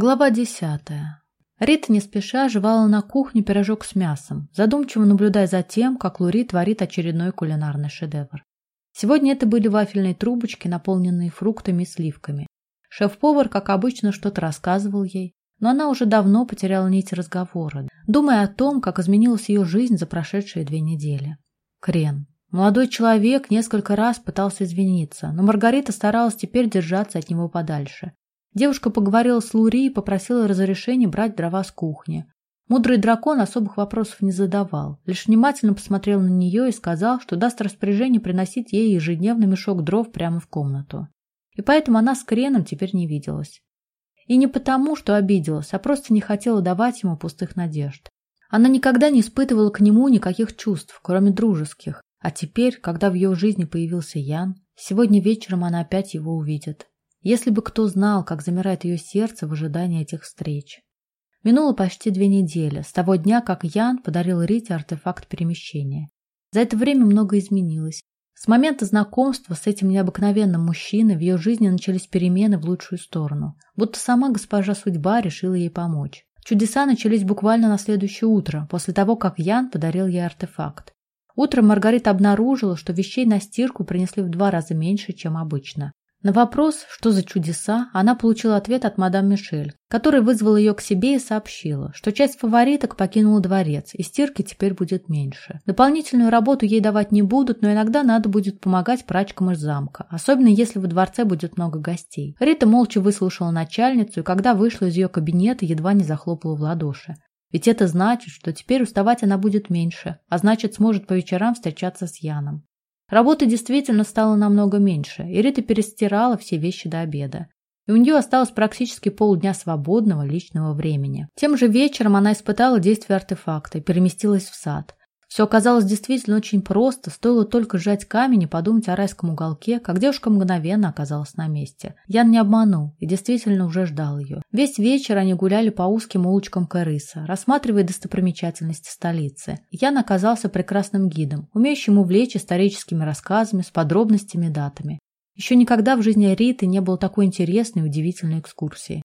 Глава десятая. Рита не спеша жевала на кухне пирожок с мясом, задумчиво наблюдая за тем, как Лури творит очередной кулинарный шедевр. Сегодня это были вафельные трубочки, наполненные фруктами и сливками. Шеф-повар, как обычно, что-то рассказывал ей, но она уже давно потеряла нить разговора, думая о том, как изменилась ее жизнь за прошедшие две недели. Крен. Молодой человек несколько раз пытался извиниться, но Маргарита старалась теперь держаться от него подальше. Девушка поговорила с Лури и попросила разрешения брать дрова с кухни. Мудрый дракон особых вопросов не задавал, лишь внимательно посмотрел на нее и сказал, что даст распоряжение приносить ей ежедневно мешок дров прямо в комнату. И поэтому она с Креном теперь не виделась. И не потому, что обиделась, а просто не хотела давать ему пустых надежд. Она никогда не испытывала к нему никаких чувств, кроме дружеских. А теперь, когда в ее жизни появился Ян, сегодня вечером она опять его увидит. Если бы кто знал, как замирает ее сердце в ожидании этих встреч. Минуло почти две недели, с того дня, как Ян подарил Рите артефакт перемещения. За это время многое изменилось. С момента знакомства с этим необыкновенным мужчиной в ее жизни начались перемены в лучшую сторону. Будто сама госпожа судьба решила ей помочь. Чудеса начались буквально на следующее утро, после того, как Ян подарил ей артефакт. Утром Маргарита обнаружила, что вещей на стирку принесли в два раза меньше, чем обычно. На вопрос, что за чудеса, она получила ответ от мадам Мишель, который вызвал ее к себе и сообщила, что часть фавориток покинула дворец, и стирки теперь будет меньше. Дополнительную работу ей давать не будут, но иногда надо будет помогать прачкам из замка, особенно если во дворце будет много гостей. Рита молча выслушала начальницу, и когда вышла из ее кабинета, едва не захлопала в ладоши. Ведь это значит, что теперь уставать она будет меньше, а значит сможет по вечерам встречаться с Яном. Работы действительно стало намного меньше, и Рита перестирала все вещи до обеда. И у нее осталось практически полдня свободного личного времени. Тем же вечером она испытала действие артефакта и переместилась в сад. Все оказалось действительно очень просто, стоило только сжать камень и подумать о райском уголке, как девушка мгновенно оказалась на месте. Ян не обманул и действительно уже ждал ее. Весь вечер они гуляли по узким улочкам Кэрыса, рассматривая достопримечательности столицы. Ян оказался прекрасным гидом, умеющим увлечь историческими рассказами с подробностями и датами. Еще никогда в жизни Риты не было такой интересной и удивительной экскурсии.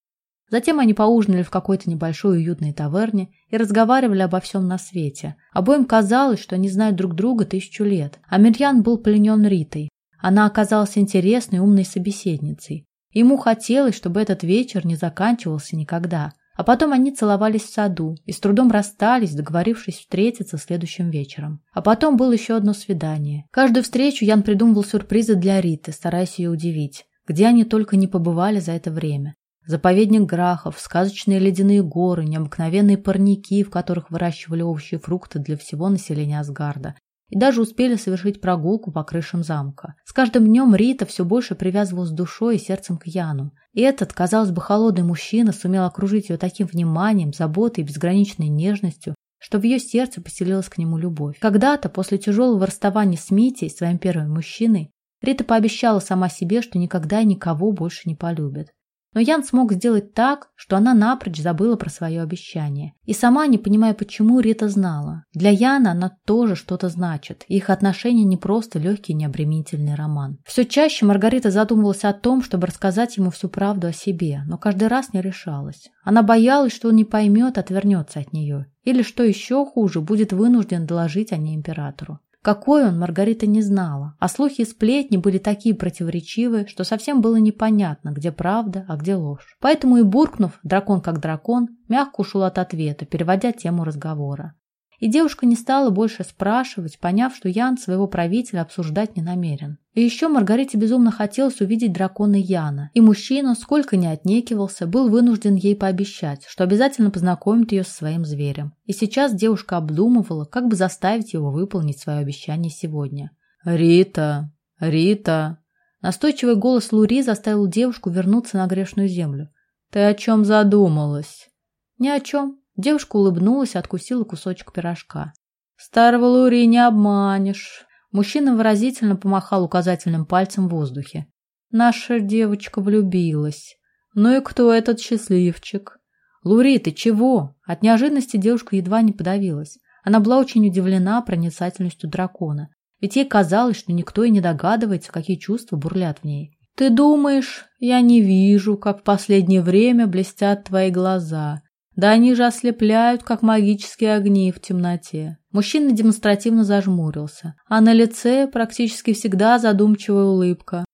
Затем они поужинали в какой-то небольшой уютной таверне и разговаривали обо всем на свете. Обоим казалось, что они знают друг друга тысячу лет. А Мирьян был пленен Ритой. Она оказалась интересной, умной собеседницей. Ему хотелось, чтобы этот вечер не заканчивался никогда. А потом они целовались в саду и с трудом расстались, договорившись встретиться следующим вечером. А потом было еще одно свидание. Каждую встречу Ян придумывал сюрпризы для Риты, стараясь ее удивить. Где они только не побывали за это время. Заповедник Грахов, сказочные ледяные горы, необыкновенные парники, в которых выращивали овощи и фрукты для всего населения Асгарда, и даже успели совершить прогулку по крышам замка. С каждым днем Рита все больше привязывалась душой и сердцем к Яну. И этот, казалось бы, холодный мужчина сумел окружить ее таким вниманием, заботой и безграничной нежностью, что в ее сердце поселилась к нему любовь. Когда-то, после тяжелого расставания с Митей, своим первым мужчиной, Рита пообещала сама себе, что никогда никого больше не полюбит. Но Ян смог сделать так, что она напрочь забыла про свое обещание. И сама, не понимая почему, Рита знала. Для Яна она тоже что-то значит. Их отношения не просто легкий необременительный роман. Все чаще Маргарита задумывалась о том, чтобы рассказать ему всю правду о себе, но каждый раз не решалась. Она боялась, что он не поймет, отвернется от нее. Или, что еще хуже, будет вынужден доложить о ней императору. Какой он, Маргарита не знала, а слухи и сплетни были такие противоречивые, что совсем было непонятно, где правда, а где ложь. Поэтому и буркнув, дракон как дракон, мягко ушел от ответа, переводя тему разговора. И девушка не стала больше спрашивать, поняв, что Ян своего правителя обсуждать не намерен. И еще Маргарите безумно хотелось увидеть дракона Яна. И мужчина, сколько ни отнекивался, был вынужден ей пообещать, что обязательно познакомит ее со своим зверем. И сейчас девушка обдумывала, как бы заставить его выполнить свое обещание сегодня. «Рита! Рита!» Настойчивый голос Лури заставил девушку вернуться на грешную землю. «Ты о чем задумалась?» «Ни о чем», Девушка улыбнулась и откусила кусочек пирожка. «Старого Лури не обманешь!» Мужчина выразительно помахал указательным пальцем в воздухе. «Наша девочка влюбилась. Ну и кто этот счастливчик?» «Лури, ты чего?» От неожиданности девушка едва не подавилась. Она была очень удивлена проницательностью дракона. Ведь ей казалось, что никто и не догадывается, какие чувства бурлят в ней. Ты думаешь, я не вижу, как в последнее время блестят твои глаза. Да они же ослепляют, как магические огни в темноте. Мужчина демонстративно зажмурился, а на лице практически всегда задумчивая улыбка.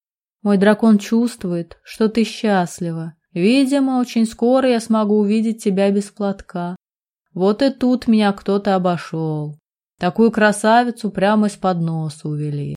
Мой дракон чувствует, что ты счастлива. Видимо, очень скоро я смогу увидеть тебя без платка. Вот и тут меня кто-то обошел. Такую красавицу прямо из-под носа увели.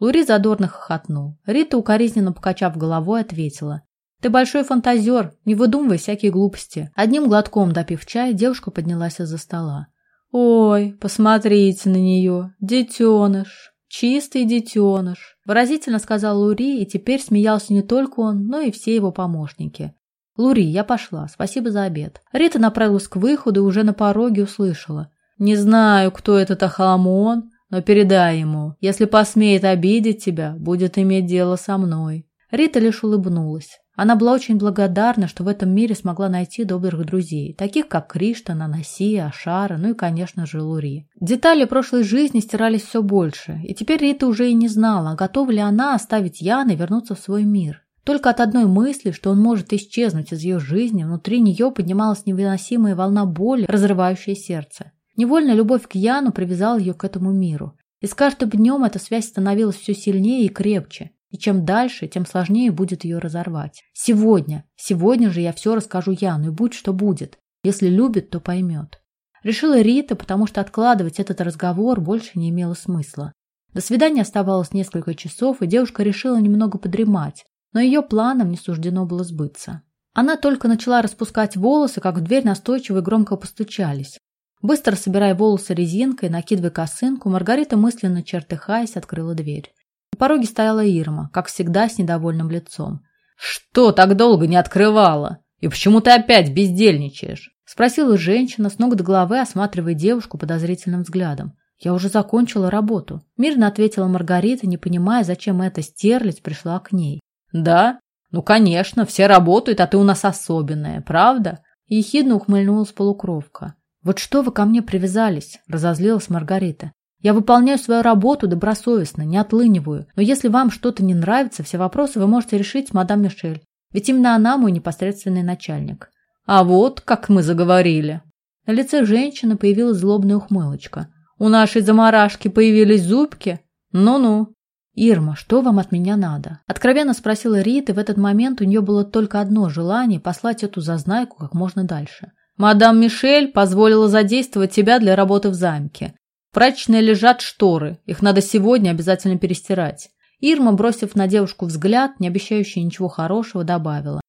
Лури задорно хохотнул. Рита, укоризненно покачав головой, ответила. «Ты большой фантазер, не выдумывай всякие глупости». Одним глотком допив чай, девушка поднялась из-за стола. «Ой, посмотрите на нее, детеныш, чистый детеныш», выразительно сказал Лури, и теперь смеялся не только он, но и все его помощники. «Лури, я пошла, спасибо за обед». Рита направилась к выходу и уже на пороге услышала. «Не знаю, кто этот Ахаламон, но передай ему, если посмеет обидеть тебя, будет иметь дело со мной». Рита лишь улыбнулась. Она была очень благодарна, что в этом мире смогла найти добрых друзей, таких как Криштан, Анасия, Ашара, ну и, конечно же, Лури. Детали прошлой жизни стирались все больше, и теперь Рита уже и не знала, готова ли она оставить Яна и вернуться в свой мир. Только от одной мысли, что он может исчезнуть из ее жизни, внутри нее поднималась невыносимая волна боли, разрывающая сердце. Невольно любовь к Яну привязала ее к этому миру. И с каждым днем эта связь становилась все сильнее и крепче. И чем дальше, тем сложнее будет ее разорвать. Сегодня, сегодня же я все расскажу Яну, и будь что будет. Если любит, то поймет. Решила Рита, потому что откладывать этот разговор больше не имело смысла. До свидания оставалось несколько часов, и девушка решила немного подремать, но ее планам не суждено было сбыться. Она только начала распускать волосы, как в дверь настойчиво и громко постучались. Быстро собирая волосы резинкой, накидывая косынку, Маргарита мысленно чертыхаясь открыла дверь. На пороге стояла Ирма, как всегда, с недовольным лицом. «Что так долго не открывала? И почему ты опять бездельничаешь?» Спросила женщина, с ног до головы осматривая девушку подозрительным взглядом. «Я уже закончила работу», – мирно ответила Маргарита, не понимая, зачем эта стерлядь пришла к ней. «Да? Ну, конечно, все работают, а ты у нас особенная, правда?» Ехидно ухмыльнулась полукровка. «Вот что вы ко мне привязались?» – разозлилась Маргарита. «Я выполняю свою работу добросовестно, не отлыниваю. Но если вам что-то не нравится, все вопросы вы можете решить с мадам Мишель. Ведь именно она мой непосредственный начальник». «А вот, как мы заговорили». На лице женщины появилась злобная ухмылочка. «У нашей заморашки появились зубки? Ну-ну». «Ирма, что вам от меня надо?» Откровенно спросила Рита, и в этот момент у нее было только одно желание послать эту зазнайку как можно дальше. «Мадам Мишель позволила задействовать тебя для работы в замке. Прачечной лежат шторы, их надо сегодня обязательно перестирать». Ирма, бросив на девушку взгляд, не обещающий ничего хорошего, добавила.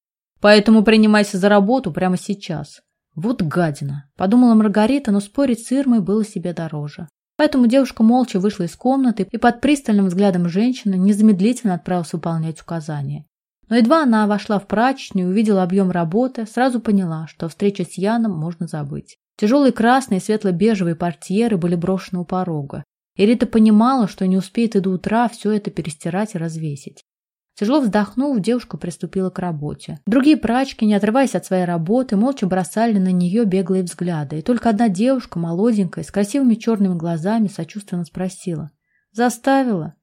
«Поэтому принимайся за работу прямо сейчас». «Вот гадина», – подумала Маргарита, но спорить с Ирмой было себе дороже. Поэтому девушка молча вышла из комнаты и под пристальным взглядом женщины незамедлительно отправилась выполнять указания. Но едва она вошла в прачечную и увидела объем работы, сразу поняла, что встреча с Яном можно забыть. Тяжелые красные и светло-бежевые портьеры были брошены у порога. И Рита понимала, что не успеет и до утра все это перестирать и развесить. Тяжело вздохнув, девушка приступила к работе. Другие прачки, не отрываясь от своей работы, молча бросали на нее беглые взгляды. И только одна девушка, молоденькая, с красивыми черными глазами, сочувственно спросила. «Заставила?»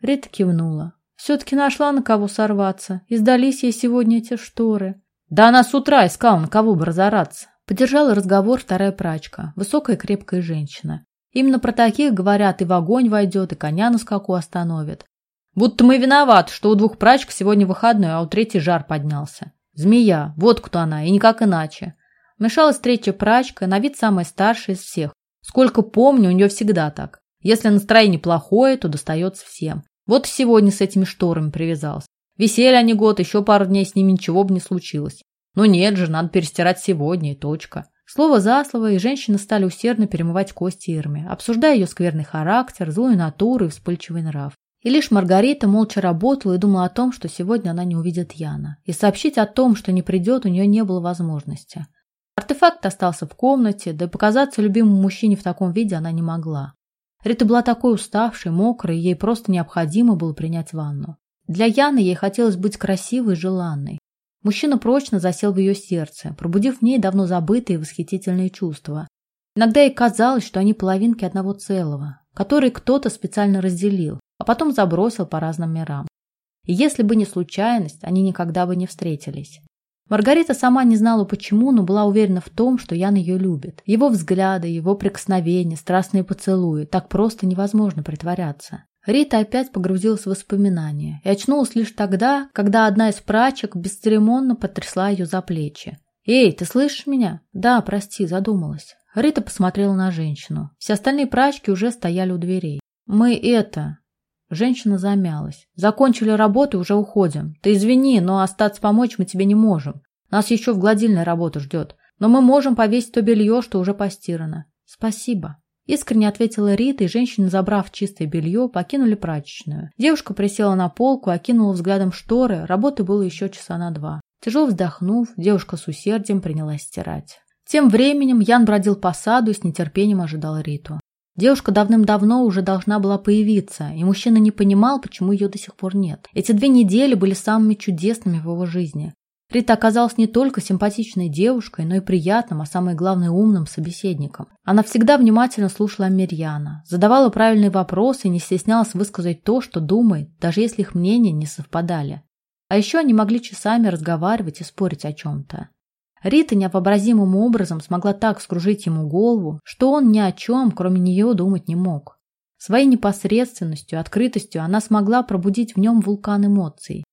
Рита кивнула. «Все-таки нашла на кого сорваться. И сдались ей сегодня эти шторы». «Да она с утра искала, на кого бы разораться». Поддержала разговор вторая прачка, высокая крепкая женщина. Именно про таких говорят, и в огонь войдет, и коня на скаку остановит. Будто мы виноваты, что у двух прачек сегодня выходной, а у третьей жар поднялся. Змея, вот кто она, и никак иначе. Мешалась третья прачка, на вид самая старшая из всех. Сколько помню, у нее всегда так. Если настроение плохое, то достается всем. Вот и сегодня с этими шторами привязался. Висели они год, еще пару дней с ними ничего бы не случилось. Но нет же, надо перестирать сегодня и точка. Слово за слово, и женщины стали усердно перемывать кости Ирме, обсуждая ее скверный характер, злую натуру и вспыльчивый нрав. И лишь Маргарита молча работала и думала о том, что сегодня она не увидит Яна. И сообщить о том, что не придет, у нее не было возможности. Артефакт остался в комнате, да и показаться любимому мужчине в таком виде она не могла. Рита была такой уставшей, мокрой, ей просто необходимо было принять ванну. Для Яны ей хотелось быть красивой и желанной. Мужчина прочно засел в ее сердце, пробудив в ней давно забытые восхитительные чувства. Иногда ей казалось, что они половинки одного целого, который кто-то специально разделил, а потом забросил по разным мирам. И если бы не случайность, они никогда бы не встретились. Маргарита сама не знала почему, но была уверена в том, что Ян ее любит. Его взгляды, его прикосновения, страстные поцелуи. Так просто невозможно притворяться. Рита опять погрузилась в воспоминания и очнулась лишь тогда, когда одна из прачек бесцеремонно потрясла ее за плечи. «Эй, ты слышишь меня?» «Да, прости, задумалась». Рита посмотрела на женщину. Все остальные прачки уже стояли у дверей. «Мы это...» Женщина замялась. «Закончили работу и уже уходим. Ты извини, но остаться помочь мы тебе не можем. Нас еще в гладильной работа ждет. Но мы можем повесить то белье, что уже постирано». «Спасибо». Искренне ответила Рита, и женщины, забрав чистое белье, покинули прачечную. Девушка присела на полку, окинула взглядом шторы. Работы было еще часа на два. Тяжело вздохнув, девушка с усердием принялась стирать. Тем временем Ян бродил по саду и с нетерпением ожидал Риту. Девушка давным-давно уже должна была появиться, и мужчина не понимал, почему ее до сих пор нет. Эти две недели были самыми чудесными в его жизни. Рита оказалась не только симпатичной девушкой, но и приятным, а самое главное умным собеседником. Она всегда внимательно слушала Мирьяна, задавала правильные вопросы и не стеснялась высказать то, что думает, даже если их мнения не совпадали. А еще они могли часами разговаривать и спорить о чем-то. Рита невообразимым образом смогла так скружить ему голову, что он ни о чем, кроме нее, думать не мог. Своей непосредственностью, открытостью она смогла пробудить в нем вулкан эмоций.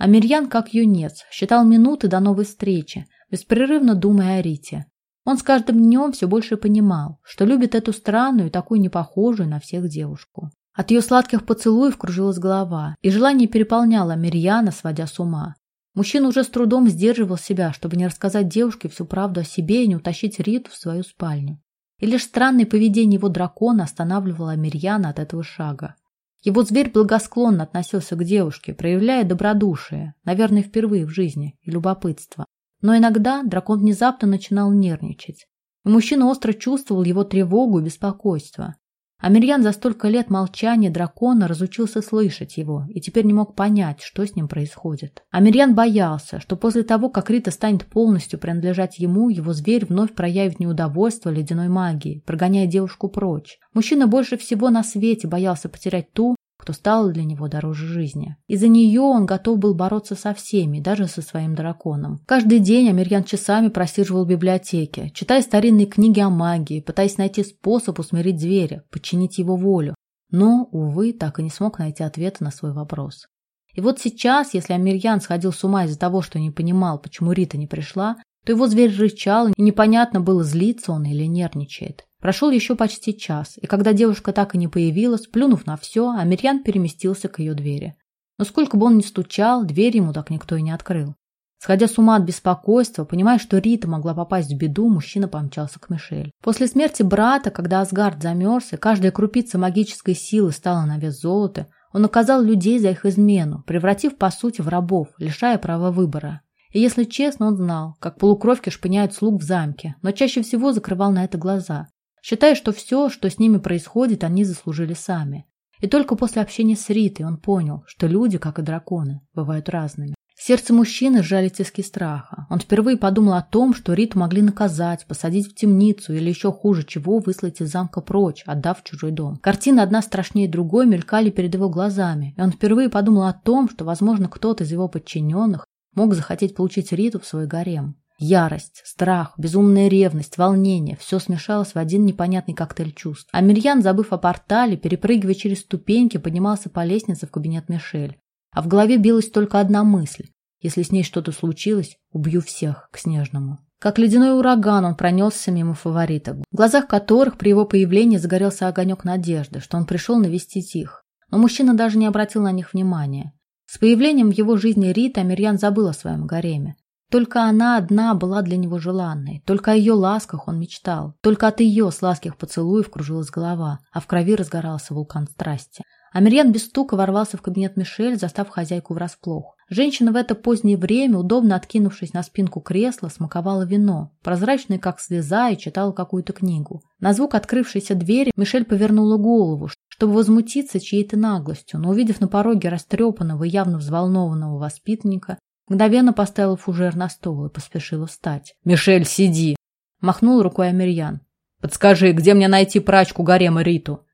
А Мирьян, как юнец, считал минуты до новой встречи, беспрерывно думая о Рите. Он с каждым днем все больше понимал, что любит эту странную, такую непохожую на всех девушку. От ее сладких поцелуев кружилась голова, и желание переполняло Мирьяна, сводя с ума. Мужчина уже с трудом сдерживал себя, чтобы не рассказать девушке всю правду о себе и не утащить Риту в свою спальню. И лишь странное поведение его дракона останавливало Мирьяна от этого шага. Его зверь благосклонно относился к девушке, проявляя добродушие, наверное, впервые в жизни, и любопытство. Но иногда дракон внезапно начинал нервничать. И мужчина остро чувствовал его тревогу и беспокойство. Амирьян за столько лет молчания дракона разучился слышать его и теперь не мог понять, что с ним происходит. Амирьян боялся, что после того, как Рита станет полностью принадлежать ему, его зверь вновь проявит неудовольство ледяной магии, прогоняя девушку прочь. Мужчина больше всего на свете боялся потерять ту, кто стал для него дороже жизни. Из-за нее он готов был бороться со всеми, даже со своим драконом. Каждый день Амирьян часами просиживал в библиотеке, читая старинные книги о магии, пытаясь найти способ усмирить зверя, подчинить его волю. Но, увы, так и не смог найти ответа на свой вопрос. И вот сейчас, если Амирьян сходил с ума из-за того, что не понимал, почему Рита не пришла, то его зверь рычал, и непонятно было, злится он или нервничает. Прошел еще почти час, и когда девушка так и не появилась, плюнув на все, Амирьян переместился к ее двери. Но сколько бы он ни стучал, дверь ему так никто и не открыл. Сходя с ума от беспокойства, понимая, что Рита могла попасть в беду, мужчина помчался к Мишель. После смерти брата, когда Асгард замерз, и каждая крупица магической силы стала на вес золота, он наказал людей за их измену, превратив, по сути, в рабов, лишая права выбора. И если честно, он знал, как полукровки шпыняют слуг в замке, но чаще всего закрывал на это глаза считая, что все, что с ними происходит, они заслужили сами. И только после общения с Ритой он понял, что люди, как и драконы, бывают разными. Сердце мужчины сжали тиски страха. Он впервые подумал о том, что Риту могли наказать, посадить в темницу или еще хуже чего выслать из замка прочь, отдав чужой дом. Картины одна страшнее другой мелькали перед его глазами, и он впервые подумал о том, что, возможно, кто-то из его подчиненных мог захотеть получить Риту в свой гарем. Ярость, страх, безумная ревность, волнение – все смешалось в один непонятный коктейль чувств. А Мирьян, забыв о портале, перепрыгивая через ступеньки, поднимался по лестнице в кабинет Мишель. А в голове билась только одна мысль. Если с ней что-то случилось, убью всех к Снежному. Как ледяной ураган он пронесся мимо фавориток, в глазах которых при его появлении загорелся огонек надежды, что он пришел навестить их. Но мужчина даже не обратил на них внимания. С появлением в его жизни Рита Мирьян забыл о своем гареме. Только она одна была для него желанной, только о ее ласках он мечтал, только от ее сладких поцелуев кружилась голова, а в крови разгорался вулкан страсти. Амирьян без стука ворвался в кабинет Мишель, застав хозяйку врасплох. Женщина в это позднее время, удобно откинувшись на спинку кресла, смаковала вино, прозрачное как слеза, и читала какую-то книгу. На звук открывшейся двери Мишель повернула голову, чтобы возмутиться чьей-то наглостью, но, увидев на пороге растрепанного и явно взволнованного воспитанника, Мгновенно поставила фужер на стол и поспешила встать. «Мишель, сиди!» Махнул рукой Амирьян. «Подскажи, где мне найти прачку Гарема Риту?»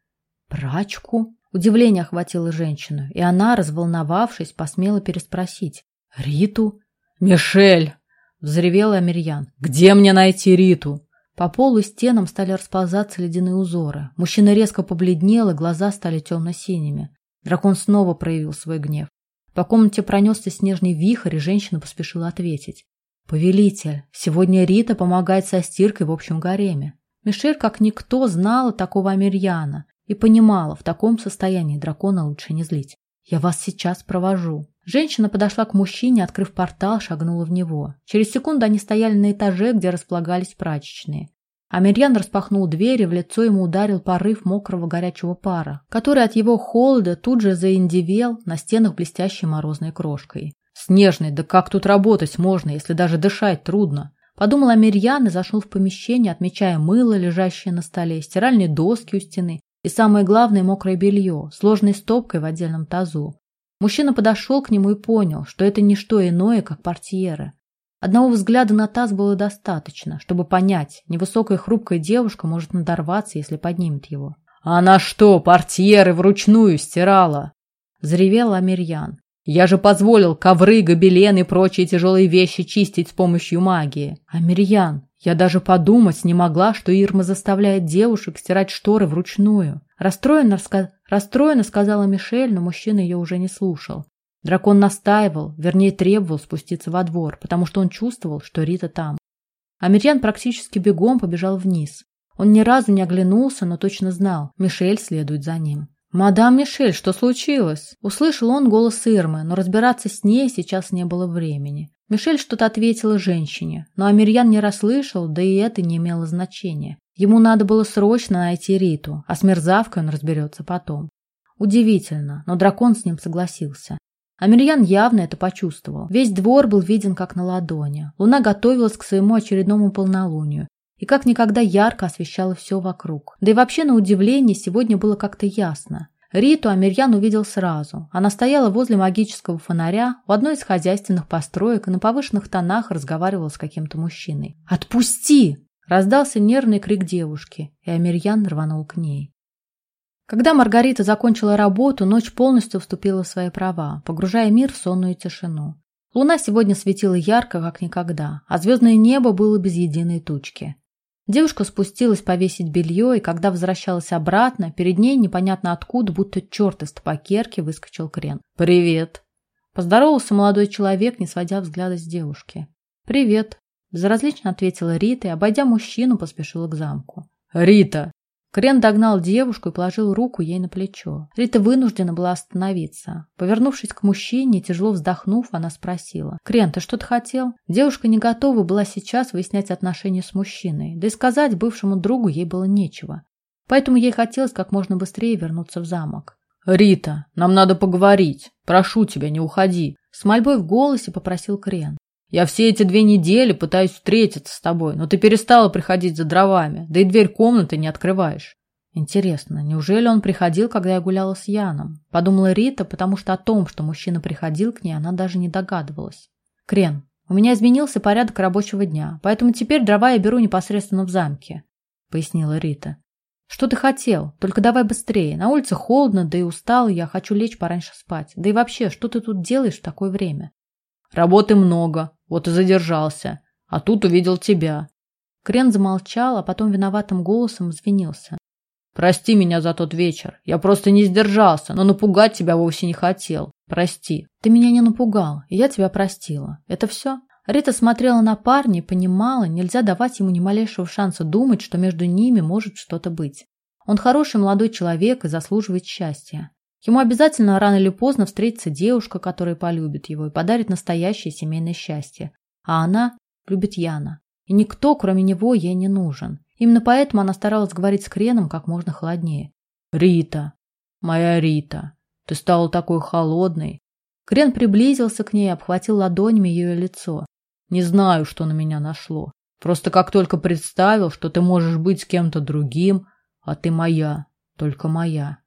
«Прачку?» Удивление охватило женщину, и она, разволновавшись, посмела переспросить. «Риту?» «Мишель!» — взревел Амирьян. «Где мне найти Риту?» По полу и стенам стали расползаться ледяные узоры. Мужчина резко побледнел, и глаза стали темно-синими. Дракон снова проявил свой гнев. По комнате пронесся снежный вихрь, и женщина поспешила ответить. «Повелитель, сегодня Рита помогает со стиркой в общем гареме». Мишель, как никто, знала такого Амирьяна и понимала, в таком состоянии дракона лучше не злить. «Я вас сейчас провожу». Женщина подошла к мужчине, открыв портал, шагнула в него. Через секунду они стояли на этаже, где располагались прачечные. Амирьян распахнул дверь, и в лицо ему ударил порыв мокрого горячего пара, который от его холода тут же заиндивел на стенах блестящей морозной крошкой. «Снежный, да как тут работать можно, если даже дышать трудно?» Подумал Амирьян и зашел в помещение, отмечая мыло, лежащее на столе, стиральные доски у стены и, самое главное, мокрое белье, сложной стопкой в отдельном тазу. Мужчина подошел к нему и понял, что это не что иное, как портьеры. Одного взгляда на таз было достаточно, чтобы понять, невысокая хрупкая девушка может надорваться, если поднимет его. «Она что, портьеры вручную стирала?» – заревел Амирьян. «Я же позволил ковры, гобелены и прочие тяжелые вещи чистить с помощью магии. Амирьян, я даже подумать не могла, что Ирма заставляет девушек стирать шторы вручную. Расстроенно, раска... Расстроенно сказала Мишель, но мужчина ее уже не слушал. Дракон настаивал, вернее требовал спуститься во двор, потому что он чувствовал, что Рита там. Амирьян практически бегом побежал вниз. Он ни разу не оглянулся, но точно знал, Мишель следует за ним. «Мадам Мишель, что случилось?» Услышал он голос Ирмы, но разбираться с ней сейчас не было времени. Мишель что-то ответила женщине, но Амирьян не расслышал, да и это не имело значения. Ему надо было срочно найти Риту, а с мерзавкой он разберется потом. Удивительно, но дракон с ним согласился. Амирьян явно это почувствовал. Весь двор был виден как на ладони. Луна готовилась к своему очередному полнолунию и как никогда ярко освещала все вокруг. Да и вообще, на удивление, сегодня было как-то ясно. Риту Амирьян увидел сразу. Она стояла возле магического фонаря у одной из хозяйственных построек и на повышенных тонах разговаривала с каким-то мужчиной. «Отпусти!» Раздался нервный крик девушки, и Амирьян рванул к ней. Когда Маргарита закончила работу, ночь полностью вступила в свои права, погружая мир в сонную тишину. Луна сегодня светила ярко, как никогда, а звездное небо было без единой тучки. Девушка спустилась повесить белье, и когда возвращалась обратно, перед ней непонятно откуда, будто черт из табакерки, выскочил крен. «Привет!» Поздоровался молодой человек, не сводя взгляда с девушки. «Привет!» Безразлично ответила Рита и, обойдя мужчину, поспешила к замку. «Рита!» Крен догнал девушку и положил руку ей на плечо. Рита вынуждена была остановиться. Повернувшись к мужчине, тяжело вздохнув, она спросила. «Крен, ты что-то хотел?» Девушка не готова была сейчас выяснять отношения с мужчиной, да и сказать бывшему другу ей было нечего. Поэтому ей хотелось как можно быстрее вернуться в замок. «Рита, нам надо поговорить. Прошу тебя, не уходи!» С мольбой в голосе попросил Крен. Я все эти две недели пытаюсь встретиться с тобой, но ты перестала приходить за дровами, да и дверь комнаты не открываешь. Интересно, неужели он приходил, когда я гуляла с Яном? Подумала Рита, потому что о том, что мужчина приходил к ней, она даже не догадывалась. Крен, у меня изменился порядок рабочего дня, поэтому теперь дрова я беру непосредственно в замке, пояснила Рита. Что ты хотел? Только давай быстрее. На улице холодно, да и устал, я хочу лечь пораньше спать. Да и вообще, что ты тут делаешь в такое время? Работы много, вот и задержался. А тут увидел тебя. Крен замолчал, а потом виноватым голосом извинился. Прости меня за тот вечер. Я просто не сдержался, но напугать тебя вовсе не хотел. Прости. Ты меня не напугал, и я тебя простила. Это все? Рита смотрела на парня и понимала, нельзя давать ему ни малейшего шанса думать, что между ними может что-то быть. Он хороший молодой человек и заслуживает счастья. Ему обязательно рано или поздно встретится девушка, которая полюбит его и подарит настоящее семейное счастье. А она любит Яна. И никто, кроме него, ей не нужен. Именно поэтому она старалась говорить с Креном как можно холоднее. «Рита, моя Рита, ты стала такой холодной». Крен приблизился к ней и обхватил ладонями ее лицо. «Не знаю, что на меня нашло. Просто как только представил, что ты можешь быть с кем-то другим, а ты моя, только моя».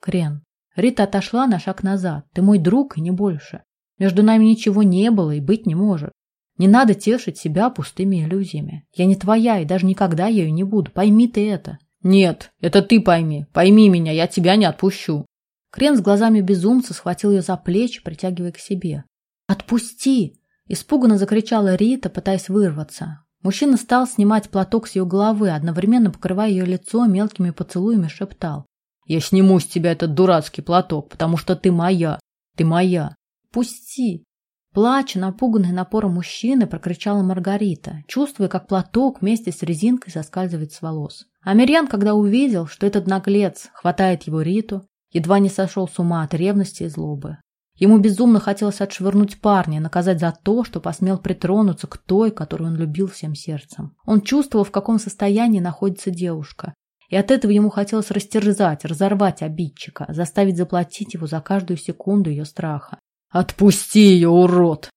Крен, Рита отошла на шаг назад. Ты мой друг и не больше. Между нами ничего не было и быть не может. Не надо тешить себя пустыми иллюзиями. Я не твоя и даже никогда ею не буду. Пойми ты это. Нет, это ты пойми. Пойми меня, я тебя не отпущу. Крен с глазами безумца схватил ее за плечи, притягивая к себе. «Отпусти!» – испуганно закричала Рита, пытаясь вырваться. Мужчина стал снимать платок с ее головы, одновременно покрывая ее лицо мелкими поцелуями, шептал. «Я сниму с тебя этот дурацкий платок, потому что ты моя! Ты моя! Пусти!» Плача, напуганный напором мужчины, прокричала Маргарита, чувствуя, как платок вместе с резинкой соскальзывает с волос. Амирьян, когда увидел, что этот наглец хватает его Риту, едва не сошел с ума от ревности и злобы. Ему безумно хотелось отшвырнуть парня, наказать за то, что посмел притронуться к той, которую он любил всем сердцем. Он чувствовал, в каком состоянии находится девушка, и от этого ему хотелось растерзать, разорвать обидчика, заставить заплатить его за каждую секунду ее страха. «Отпусти ее, урод!»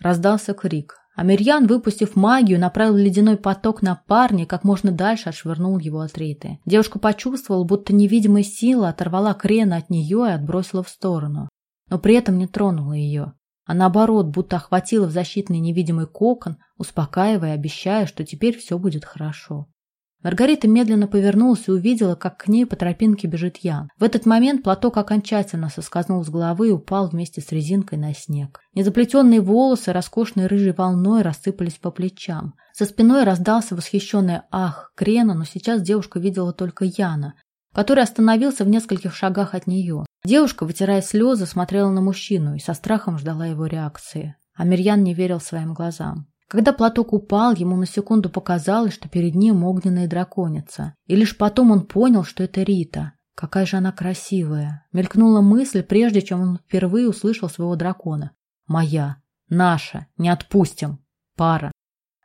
Раздался крик. Амирьян, выпустив магию, направил ледяной поток на парня и как можно дальше отшвырнул его от Риты. Девушка почувствовала, будто невидимая сила оторвала Крена от нее и отбросила в сторону. Но при этом не тронула ее, а наоборот, будто охватила в защитный невидимый кокон, успокаивая, обещая, что теперь все будет хорошо. Маргарита медленно повернулась и увидела, как к ней по тропинке бежит Ян. В этот момент платок окончательно соскользнул с головы и упал вместе с резинкой на снег. Незаплетенные волосы роскошной рыжей волной рассыпались по плечам. За спиной раздался восхищенный ах Крена, но сейчас девушка видела только Яна, который остановился в нескольких шагах от нее. Девушка, вытирая слезы, смотрела на мужчину и со страхом ждала его реакции. А Мирьян не верил своим глазам. Когда платок упал, ему на секунду показалось, что перед ним огненная драконица. И лишь потом он понял, что это Рита. Какая же она красивая. Мелькнула мысль, прежде чем он впервые услышал своего дракона. «Моя. Наша. Не отпустим. Пара».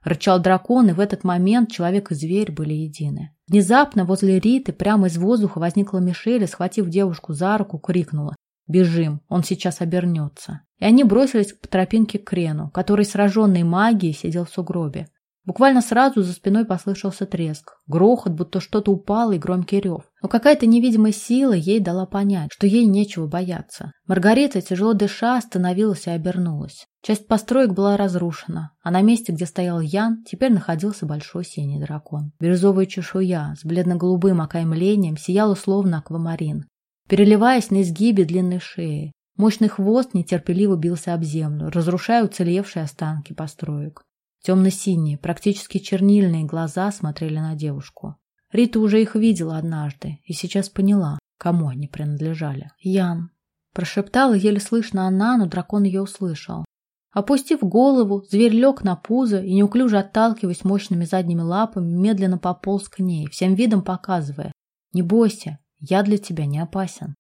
Рычал дракон, и в этот момент человек и зверь были едины. Внезапно возле Риты прямо из воздуха возникла Мишель и, схватив девушку за руку, крикнула. «Бежим, он сейчас обернется». И они бросились по тропинке к Крену, который, сраженный магией, сидел в сугробе. Буквально сразу за спиной послышался треск, грохот, будто что-то упало и громкий рев. Но какая-то невидимая сила ей дала понять, что ей нечего бояться. Маргарита, тяжело дыша, остановилась и обернулась. Часть построек была разрушена, а на месте, где стоял Ян, теперь находился большой синий дракон. Бирюзовая чешуя с бледно-голубым окаймлением сияла словно аквамарин переливаясь на изгибе длинной шеи. Мощный хвост нетерпеливо бился об землю, разрушая уцелевшие останки построек. Темно-синие, практически чернильные глаза смотрели на девушку. Рита уже их видела однажды и сейчас поняла, кому они принадлежали. «Ян», – прошептала еле слышно она, но дракон ее услышал. Опустив голову, зверь лег на пузо и, неуклюже отталкиваясь мощными задними лапами, медленно пополз к ней, всем видом показывая «Не бойся, я для тебя не опасен.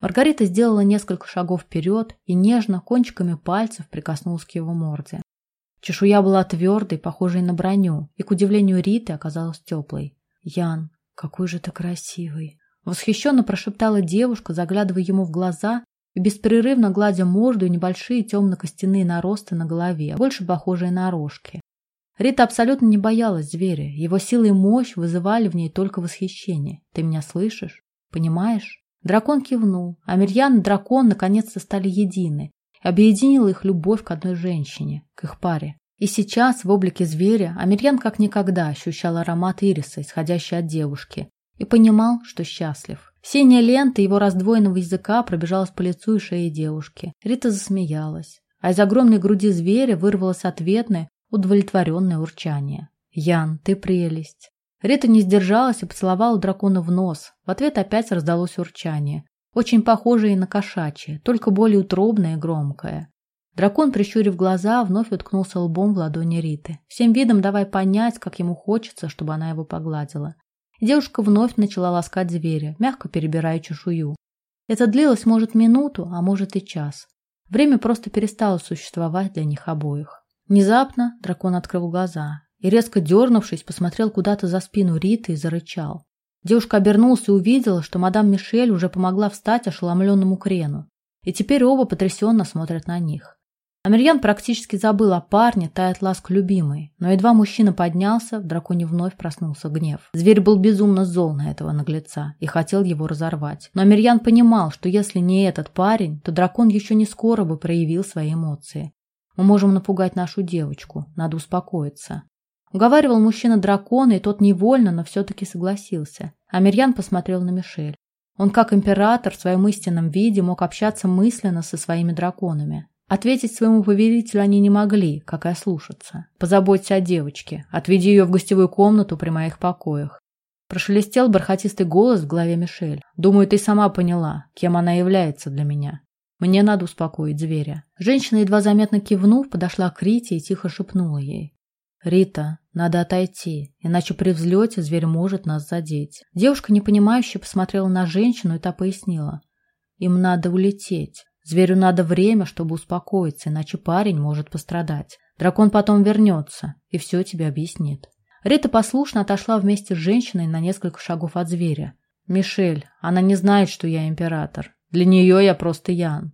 Маргарита сделала несколько шагов вперед и нежно, кончиками пальцев прикоснулась к его морде. Чешуя была твердой, похожей на броню, и, к удивлению Риты, оказалась теплой. «Ян, какой же ты красивый!» Восхищенно прошептала девушка, заглядывая ему в глаза и беспрерывно гладя морду и небольшие темно-костяные наросты на голове, больше похожие на рожки. Рита абсолютно не боялась зверя. Его сила и мощь вызывали в ней только восхищение. «Ты меня слышишь?» Понимаешь? Дракон кивнул, а Мирьян и дракон наконец-то стали едины. И объединила их любовь к одной женщине, к их паре. И сейчас, в облике зверя, Амирьян как никогда ощущал аромат ириса, исходящий от девушки, и понимал, что счастлив. Синяя лента его раздвоенного языка пробежалась по лицу и шее девушки. Рита засмеялась, а из огромной груди зверя вырвалось ответное, удовлетворенное урчание. «Ян, ты прелесть!» Рита не сдержалась и поцеловала дракона в нос. В ответ опять раздалось урчание. Очень похожее на кошачье, только более утробное и громкое. Дракон, прищурив глаза, вновь уткнулся лбом в ладони Риты, всем видом давая понять, как ему хочется, чтобы она его погладила. девушка вновь начала ласкать зверя, мягко перебирая чешую. Это длилось, может, минуту, а может и час. Время просто перестало существовать для них обоих. Внезапно дракон открыл глаза и, резко дернувшись, посмотрел куда-то за спину Риты и зарычал. Девушка обернулась и увидела, что мадам Мишель уже помогла встать ошеломленному Крену. И теперь оба потрясенно смотрят на них. Амирьян практически забыл о парне, тает ласк любимой, но едва мужчина поднялся, в драконе вновь проснулся гнев. Зверь был безумно зол на этого наглеца и хотел его разорвать. Но Амирьян понимал, что если не этот парень, то дракон еще не скоро бы проявил свои эмоции. Мы можем напугать нашу девочку, надо успокоиться. Уговаривал мужчина дракона, и тот невольно, но все-таки согласился. А Мирьян посмотрел на Мишель. Он, как император, в своем истинном виде мог общаться мысленно со своими драконами. Ответить своему повелителю они не могли, как и ослушаться. «Позаботься о девочке. Отведи ее в гостевую комнату при моих покоях». Прошелестел бархатистый голос в голове Мишель. «Думаю, ты сама поняла, кем она является для меня. Мне надо успокоить зверя». Женщина, едва заметно кивнув, подошла к Рите и тихо шепнула ей. «Рита, надо отойти, иначе при взлете зверь может нас задеть». Девушка, непонимающе, посмотрела на женщину, и та пояснила. «Им надо улететь. Зверю надо время, чтобы успокоиться, иначе парень может пострадать. Дракон потом вернется и все тебе объяснит. Рита послушно отошла вместе с женщиной на несколько шагов от зверя. «Мишель, она не знает, что я император. Для нее я просто Ян».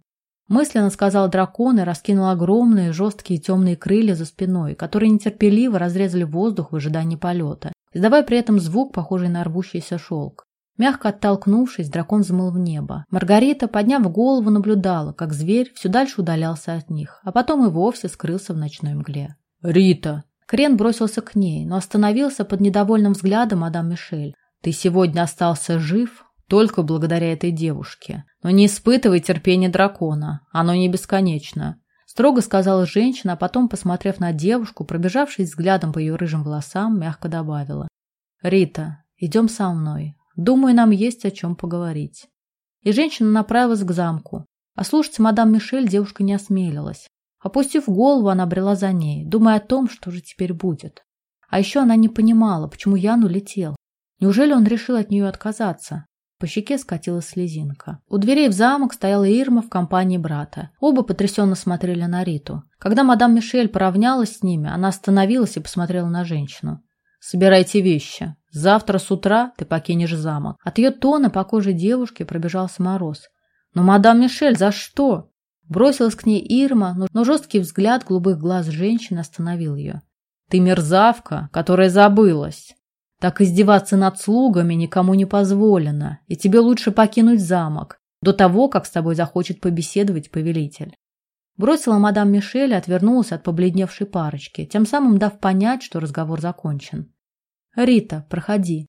Мысленно сказал дракон и раскинул огромные, жесткие темные крылья за спиной, которые нетерпеливо разрезали воздух в ожидании полета, издавая при этом звук, похожий на рвущийся шелк. Мягко оттолкнувшись, дракон взмыл в небо. Маргарита, подняв голову, наблюдала, как зверь все дальше удалялся от них, а потом и вовсе скрылся в ночной мгле. «Рита!» Крен бросился к ней, но остановился под недовольным взглядом мадам Мишель. «Ты сегодня остался жив только благодаря этой девушке. Но не испытывай терпения дракона, оно не бесконечно». Строго сказала женщина, а потом, посмотрев на девушку, пробежавшись взглядом по ее рыжим волосам, мягко добавила. «Рита, идем со мной. Думаю, нам есть о чем поговорить. И женщина направилась к замку. А слушать мадам Мишель девушка не осмелилась. Опустив голову, она брела за ней, думая о том, что же теперь будет. А еще она не понимала, почему Ян улетел. Неужели он решил от нее отказаться? По щеке скатилась слезинка. У дверей в замок стояла Ирма в компании брата. Оба потрясенно смотрели на Риту. Когда мадам Мишель поравнялась с ними, она остановилась и посмотрела на женщину. «Собирайте вещи. Завтра с утра ты покинешь замок». От ее тона по коже девушки пробежался мороз. «Но, мадам Мишель, за что?» Бросилась к ней Ирма, но жесткий взгляд голубых глаз женщины остановил ее. «Ты мерзавка, которая забылась. Так издеваться над слугами никому не позволено, и тебе лучше покинуть замок до того, как с тобой захочет побеседовать повелитель». Бросила мадам Мишель и отвернулась от побледневшей парочки, тем самым дав понять, что разговор закончен. «Рита, проходи».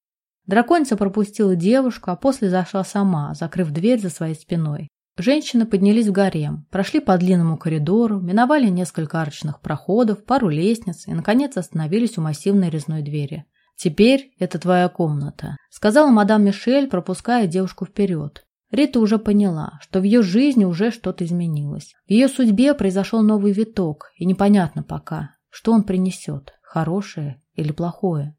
Драконица пропустила девушку, а после зашла сама, закрыв дверь за своей спиной. Женщины поднялись в гарем, прошли по длинному коридору, миновали несколько арочных проходов, пару лестниц и, наконец, остановились у массивной резной двери. «Теперь это твоя комната», — сказала мадам Мишель, пропуская девушку вперед. Рита уже поняла, что в ее жизни уже что-то изменилось. В ее судьбе произошел новый виток, и непонятно пока, что он принесет, хорошее или плохое.